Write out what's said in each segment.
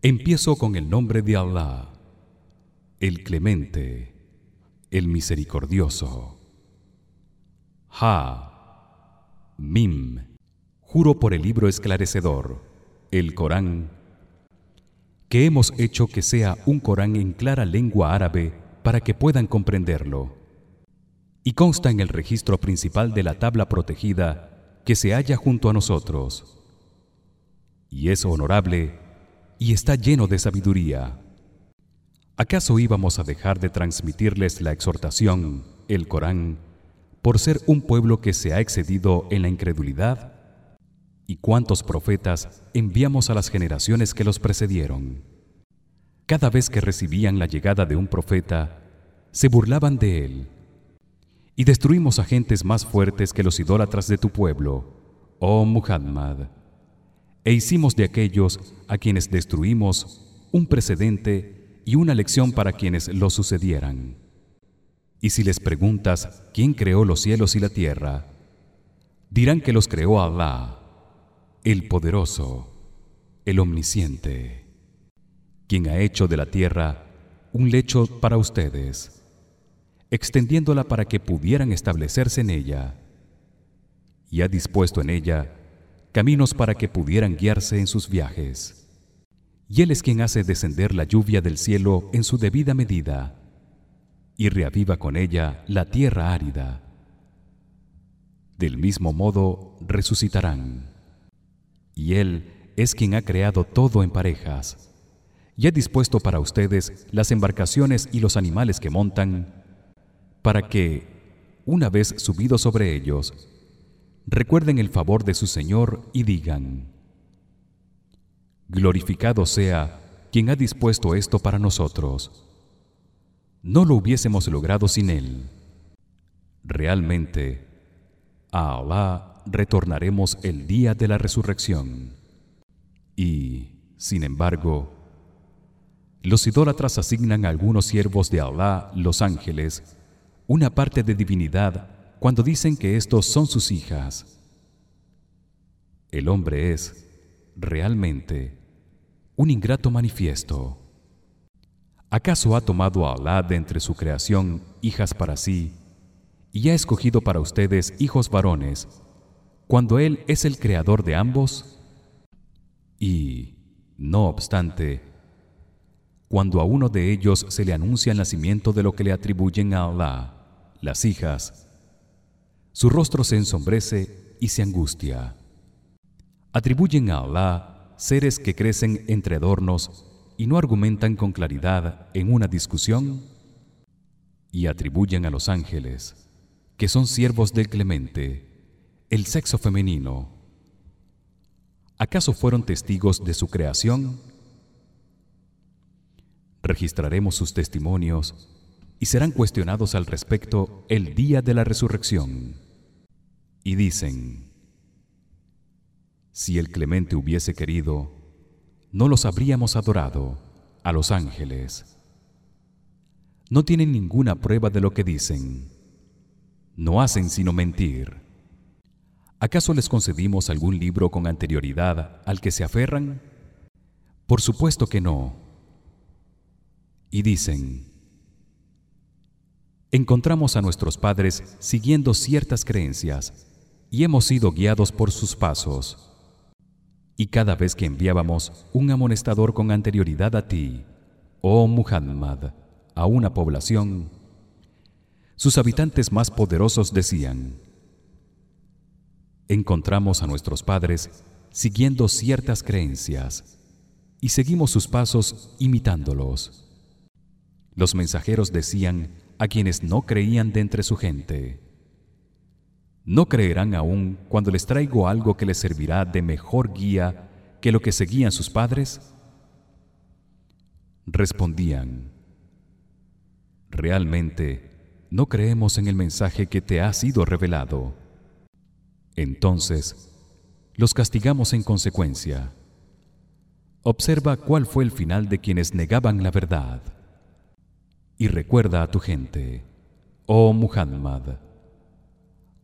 Empiezo con el nombre de Allah, el Clemente, el Misericordioso. Ha Mim. Juro por el libro esclarecedor, el Corán, que hemos hecho que sea un Corán en clara lengua árabe para que puedan comprenderlo. Y consta en el registro principal de la tabla protegida que se halla junto a nosotros. Y es honorable y está lleno de sabiduría. ¿Acaso íbamos a dejar de transmitirles la exhortación, el Corán, por ser un pueblo que se ha excedido en la incredulidad? ¿Y cuántos profetas enviamos a las generaciones que los precedieron? Cada vez que recibían la llegada de un profeta, se burlaban de él. Y destruimos a gentes más fuertes que los idólatras de tu pueblo, oh Muhammad e hicimos de aquellos a quienes destruimos un precedente y una lección para quienes lo sucedieran. Y si les preguntas quién creó los cielos y la tierra, dirán que los creó Allah, el poderoso, el omnisciente, quien ha hecho de la tierra un lecho para ustedes, extendiéndola para que pudieran establecerse en ella, y ha dispuesto en ella caminos para que pudieran guiarse en sus viajes. Y él es quien hace descender la lluvia del cielo en su debida medida y reaviva con ella la tierra árida. Del mismo modo resucitarán. Y él es quien ha creado todo en parejas y ha dispuesto para ustedes las embarcaciones y los animales que montan para que una vez subidos sobre ellos recuerden el favor de su Señor y digan: Glorificado sea quien ha dispuesto esto para nosotros. No lo hubiésemos logrado sin él. Realmente a Allah retornaremos el día de la resurrección. Y, sin embargo, los idólatras asignan a algunos siervos de Allah, los ángeles, una parte de divinidad cuando dicen que estos son sus hijas. El hombre es realmente un ingrato manifiesto. ¿Acaso ha tomado a Allah de entre su creación hijas para sí y ha escogido para ustedes hijos varones cuando él es el creador de ambos? Y no obstante, cuando a uno de ellos se le anuncia el nacimiento de lo que le atribuyen a Allah, las hijas, su rostro se ensombrece y se angustia. Atribuyen a Allah seres que crecen entre adornos y no argumentan con claridad en una discusión y atribuyen a los ángeles que son siervos del Clemente el sexo femenino ¿Acaso fueron testigos de su creación? Registraremos sus testimonios y serán cuestionados al respecto el día de la resurrección y dicen si el clemente hubiese querido no los habríamos adorado a los ángeles. No tienen ninguna prueba de lo que dicen. No hacen sino mentir. Acaso les concedimos algún libro con anterioridad al que se aferran por supuesto que no. Y dicen encontramos a nuestros padres siguiendo ciertas creencias y hemos sido guiados por sus pasos. Y cada vez que enviábamos un amonestador con anterioridad a ti, oh Muhammad, a una población, sus habitantes más poderosos decían: Encontramos a nuestros padres siguiendo ciertas creencias y seguimos sus pasos imitándolos. Los mensajeros decían a quienes no creían de entre su gente: ¿No creerán aún cuando les traigo algo que les servirá de mejor guía que lo que seguían sus padres? Respondían: Realmente no creemos en el mensaje que te ha sido revelado. Entonces los castigamos en consecuencia. Observa cuál fue el final de quienes negaban la verdad. Y recuerda a tu gente, oh Muhammad,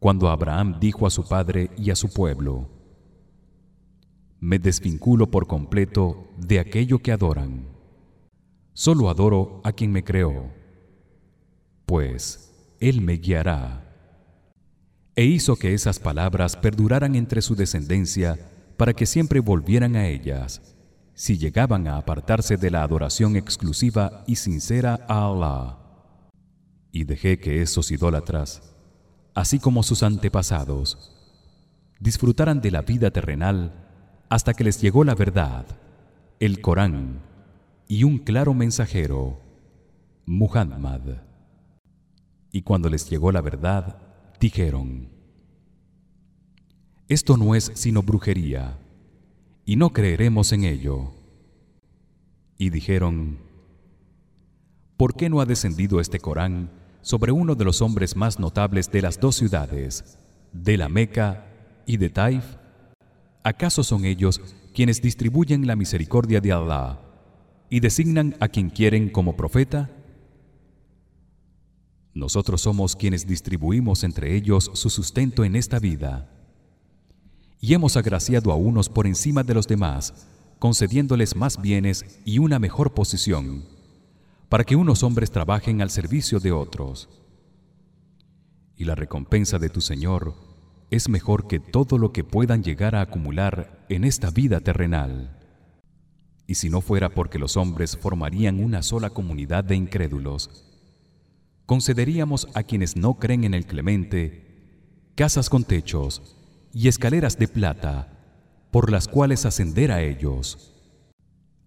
cuando Abraham dijo a su padre y a su pueblo me desvinculo por completo de aquello que adoran. Solo adoro a quien me creó, pues él me guiará. E hizo que esas palabras perduraran entre su descendencia para que siempre volvieran a ellas si llegaban a apartarse de la adoración exclusiva y sincera a Allah. Y dejé que esos idólatras, así como sus antepasados, disfrutaran de la vida terrenal hasta que les llegó la verdad, el Corán y un claro mensajero, Muhammad. Y cuando les llegó la verdad, dijeron: Esto no es sino brujería y no creeremos en ello. Y dijeron: ¿Por qué no ha descendido este Corán sobre uno de los hombres más notables de las dos ciudades, de la Meca y de Taif? ¿Acaso son ellos quienes distribuyen la misericordia de Allah y designan a quien quieren como profeta? Nosotros somos quienes distribuimos entre ellos su sustento en esta vida y hemos agraciado a unos por encima de los demás concediéndoles más bienes y una mejor posición para que unos hombres trabajen al servicio de otros. Y la recompensa de tu Señor es mejor que todo lo que puedan llegar a acumular en esta vida terrenal. Y si no fuera porque los hombres formarían una sola comunidad de incrédulos concederíamos a quienes no creen en el Clemente casas con techos y escaleras de plata por las cuales ascender a ellos.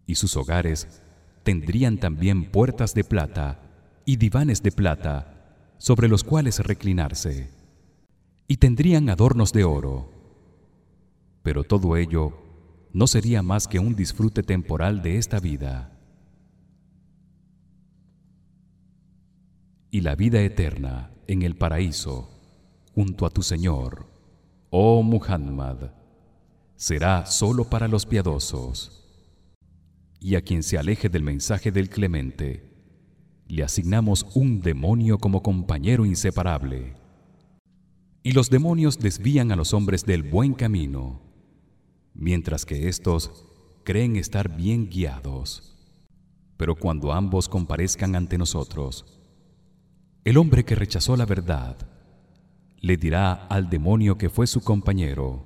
Y sus hogares tendrían también puertas de plata y divanes de plata sobre los cuales reclinarse y tendrían adornos de oro. Pero todo ello no sería más que un disfrute temporal de esta vida. Y la vida eterna en el paraíso junto a tu Señor oh Muhammad será solo para los piadosos y a quien se aleje del mensaje del clemente. Le asignamos un demonio como compañero inseparable. Y los demonios desvían a los hombres del buen camino mientras que éstos creen estar bien guiados. Pero cuando ambos comparezcan ante nosotros el hombre que rechazó la verdad le dirá al demonio que fue su compañero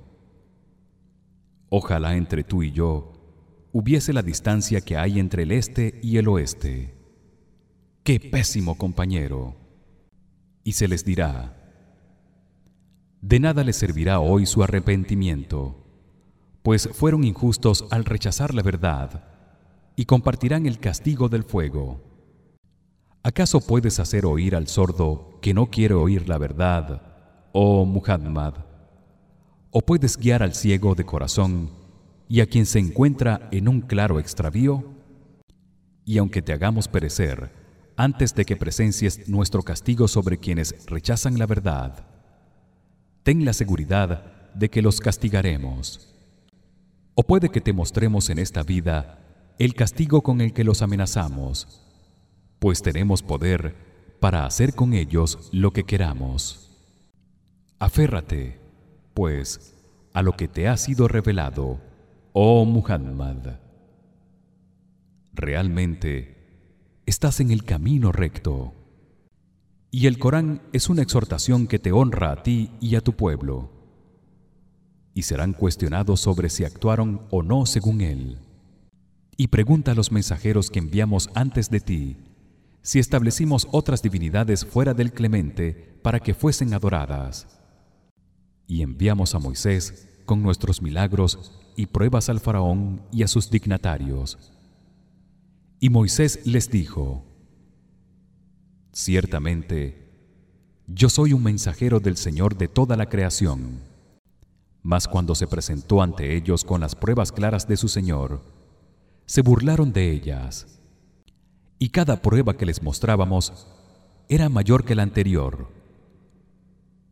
Ojalá entre tú y yo hubiese la distancia que hay entre el este y el oeste. Qué pésimo compañero y se les dirá de nada les servirá hoy su arrepentimiento pues fueron injustos al rechazar la verdad y compartirán el castigo del fuego. ¿Acaso puedes hacer oír al sordo que no quiere oír la verdad oh Muhammad o puedes guiar al ciego de corazón y a quien se encuentra en un claro extravío y aunque te hagamos perecer antes de que presencies nuestro castigo sobre quienes rechazan la verdad ten la seguridad de que los castigaremos. O puede que te mostremos en esta vida el castigo con el que los amenazamos pues tenemos poder para hacer con ellos lo que queramos. Aférrate, pues, a lo que te ha sido revelado, oh Muhammad. Realmente estás en el camino recto. Y el Corán es una exhortación que te honra a ti y a tu pueblo. Y serán cuestionados sobre si actuaron o no según él. Y pregunta a los mensajeros que enviamos antes de ti si establecimos otras divinidades fuera del Clemente para que fuesen adoradas y enviamos a Moisés con nuestros milagros y pruebas al faraón y a sus dignatarios. Y Moisés les dijo: Ciertamente yo soy un mensajero del Señor de toda la creación. Mas cuando se presentó ante ellos con las pruebas claras de su Señor, se burlaron de ellas. Y cada prueba que les mostrábamos era mayor que la anterior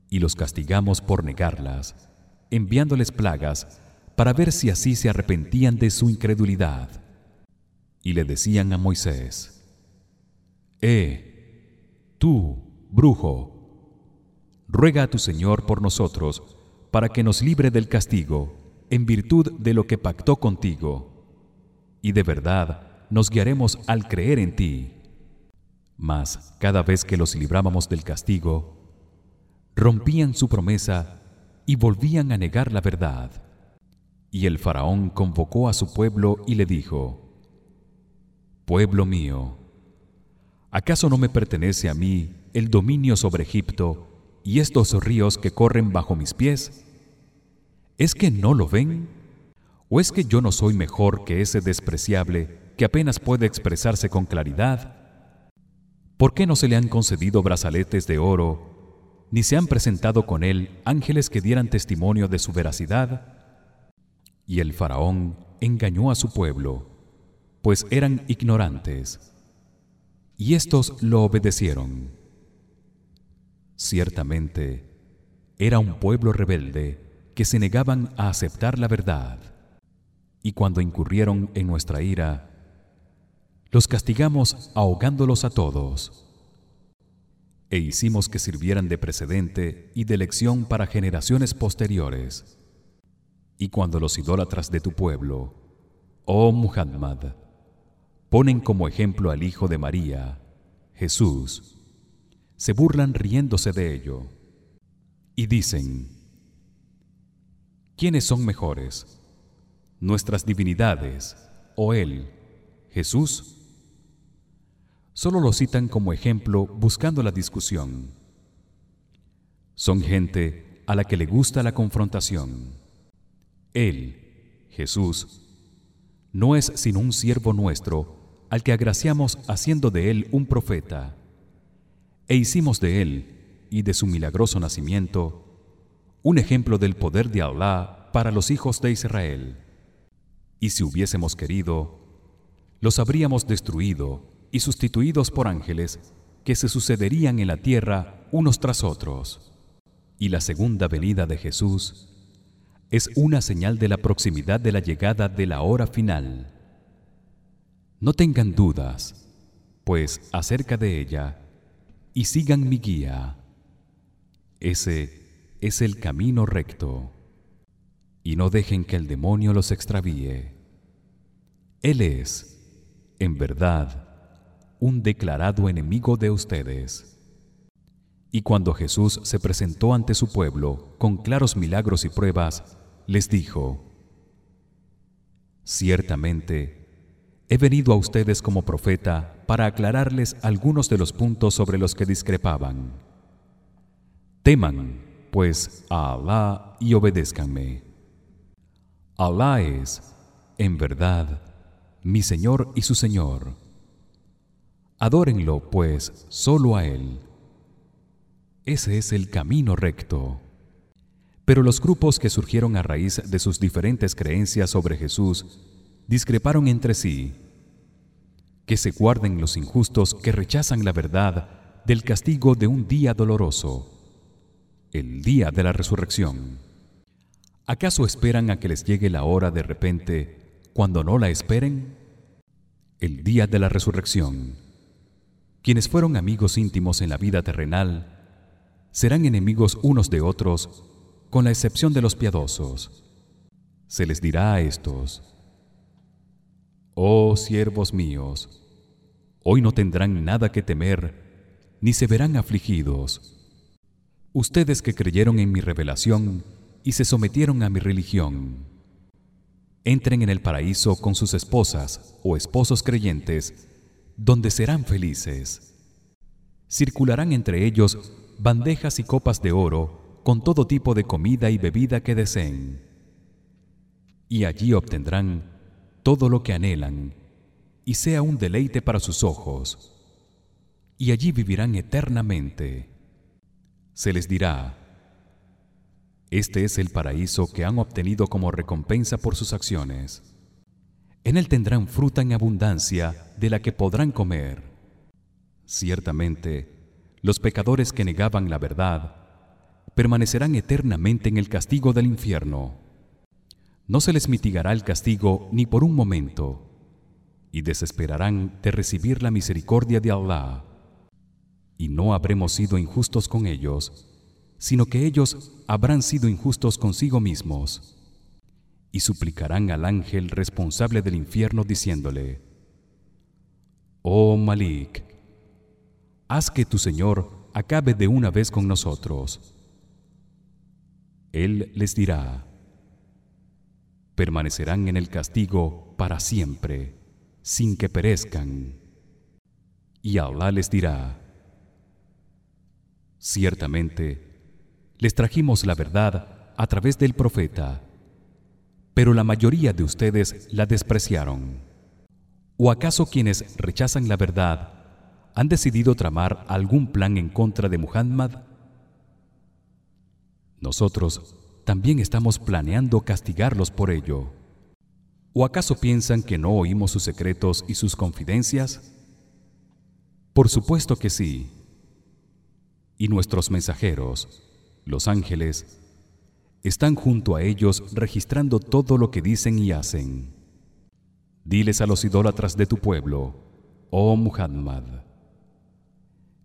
y los castigamos por negarlas enviándoles plagas para ver si así se arrepentían de su incredulidad. Y le decían a Moisés Eh tú brujo ruega a tu Señor por nosotros para que nos libre del castigo en virtud de lo que pactó contigo y de verdad nos guiaremos al creer en ti. Mas cada vez que los librábamos del castigo rompían su promesa y volvían a negar la verdad y el faraón convocó a su pueblo y le dijo Pueblo mío ¿acaso no me pertenece a mí el dominio sobre Egipto y estos ríos que corren bajo mis pies? ¿Es que no lo ven? ¿O es que yo no soy mejor que ese despreciable que apenas puede expresarse con claridad? ¿Por qué no se le han concedido brazaletes de oro ni se han presentado con él ángeles que dieran testimonio de su veracidad? Y el faraón engañó a su pueblo, pues eran ignorantes. Y estos lo obedecieron. Ciertamente era un pueblo rebelde que se negaban a aceptar la verdad. Y cuando incurrieron en nuestra ira, los castigamos ahogándolos a todos e hicimos que sirvieran de precedente y de lección para generaciones posteriores y cuando los idólatras de tu pueblo oh Muhammad ponen como ejemplo al hijo de María Jesús se burlan riéndose de ello y dicen ¿Quiénes son mejores nuestras divinidades o él Jesús solo lo citan como ejemplo buscando la discusión. Son gente a la que le gusta la confrontación. Él, Jesús, no es sino un siervo nuestro al que agraciamos haciendo de él un profeta. E hicimos de él y de su milagroso nacimiento un ejemplo del poder de Allah para los hijos de Israel. Y si hubiésemos querido, los habríamos destruido y sustituidos por ángeles que se sucederían en la tierra unos tras otros. Y la segunda venida de Jesús es una señal de la proximidad de la llegada de la hora final. No tengan dudas, pues acerca de ella y sigan mi guía. Ese es el camino recto. Y no dejen que el demonio los extravíe. Él es, en verdad, un declarado enemigo de ustedes. Y cuando Jesús se presentó ante su pueblo con claros milagros y pruebas, les dijo: Ciertamente he venido a ustedes como profeta para aclararles algunos de los puntos sobre los que discrepaban. Teman, pues, a Alá y obedézcanme. Alá es, en verdad, mi Señor y su Señor Adórenlo pues solo a él. Ese es el camino recto. Pero los grupos que surgieron a raíz de sus diferentes creencias sobre Jesús discreparon entre sí. Que se guarden los injustos que rechazan la verdad del castigo de un día doloroso, el día de la resurrección. ¿Acaso esperan a que les llegue la hora de repente cuando no la esperen? El día de la resurrección quienes fueron amigos íntimos en la vida terrenal serán enemigos unos de otros con la excepción de los piadosos se les dirá a estos oh siervos míos hoy no tendrán nada que temer ni se verán afligidos ustedes que creyeron en mi revelación y se sometieron a mi religión entren en el paraíso con sus esposas o esposos creyentes donde serán felices. Circularán entre ellos bandejas y copas de oro con todo tipo de comida y bebida que deseen. Y allí obtendrán todo lo que anhelan y sea un deleite para sus ojos. Y allí vivirán eternamente. Se les dirá: Este es el paraíso que han obtenido como recompensa por sus acciones. En él tendrán fruta en abundancia de la que podrán comer. Ciertamente, los pecadores que negaban la verdad permanecerán eternamente en el castigo del infierno. No se les mitigará el castigo ni por un momento y desesperarán de recibir la misericordia de Allah. Y no habremos sido injustos con ellos, sino que ellos habrán sido injustos consigo mismos. y suplicarán al ángel responsable del infierno diciéndole Oh Malik haz que tu Señor acabe de una vez con nosotros. Él les dirá permanecerán en el castigo para siempre sin que perezcan. Y Allah les dirá ciertamente les trajimos la verdad a través del profeta pero la mayoría de ustedes la despreciaron. O acaso quienes rechazan la verdad han decidido tramar algún plan en contra de Muhammad nosotros también estamos planeando castigarlos por ello. O acaso piensan que no oímos sus secretos y sus confidencias por supuesto que sí. Y nuestros mensajeros los ángeles están junto a ellos registrando todo lo que dicen y hacen. Diles a los idólatras de tu pueblo oh Muhammad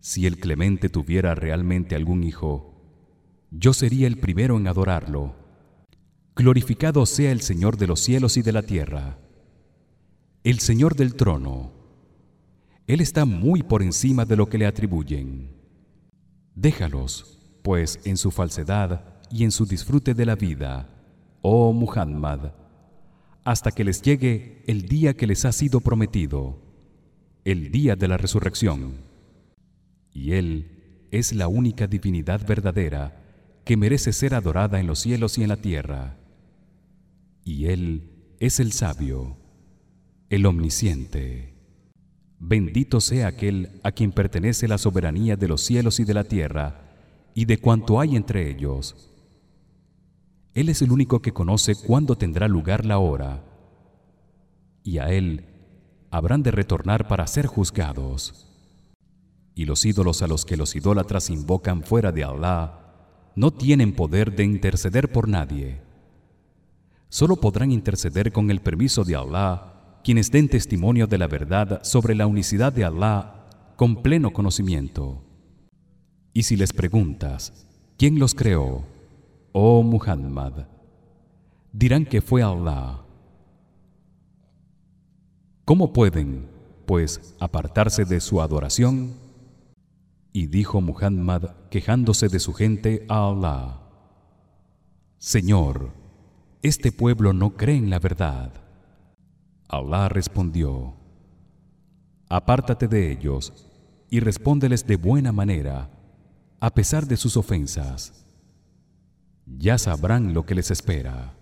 si el clemente tuviera realmente algún hijo yo sería el primero en adorarlo. Glorificado sea el señor de los cielos y de la tierra el señor del trono. Él está muy por encima de lo que le atribuyen. Déjalos pues en su falsedad y en su disfrute de la vida oh Muhammad hasta que les llegue el día que les ha sido prometido el día de la resurrección y él es la única divinidad verdadera que merece ser adorada en los cielos y en la tierra. Y él es el sabio el omnisciente. Bendito sea aquel a quien pertenece la soberanía de los cielos y de la tierra y de cuanto hay entre ellos. Él es el único que conoce cuándo tendrá lugar la hora y a él habrán de retornar para ser juzgados y los ídolos a los que los idólatras invocan fuera de Allah no tienen poder de interceder por nadie. Solo podrán interceder con el permiso de Allah quienes den testimonio de la verdad sobre la unicidad de Allah con pleno conocimiento. Y si les preguntas quién los creó oh Muhammad dirán que fue Allah ¿Cómo pueden pues apartarse de su adoración? Y dijo Muhammad quejándose de su gente a Allah Señor este pueblo no cree en la verdad. Allah respondió Apártate de ellos y respóndeles de buena manera a pesar de sus ofensas. Ya sabrán lo que les espera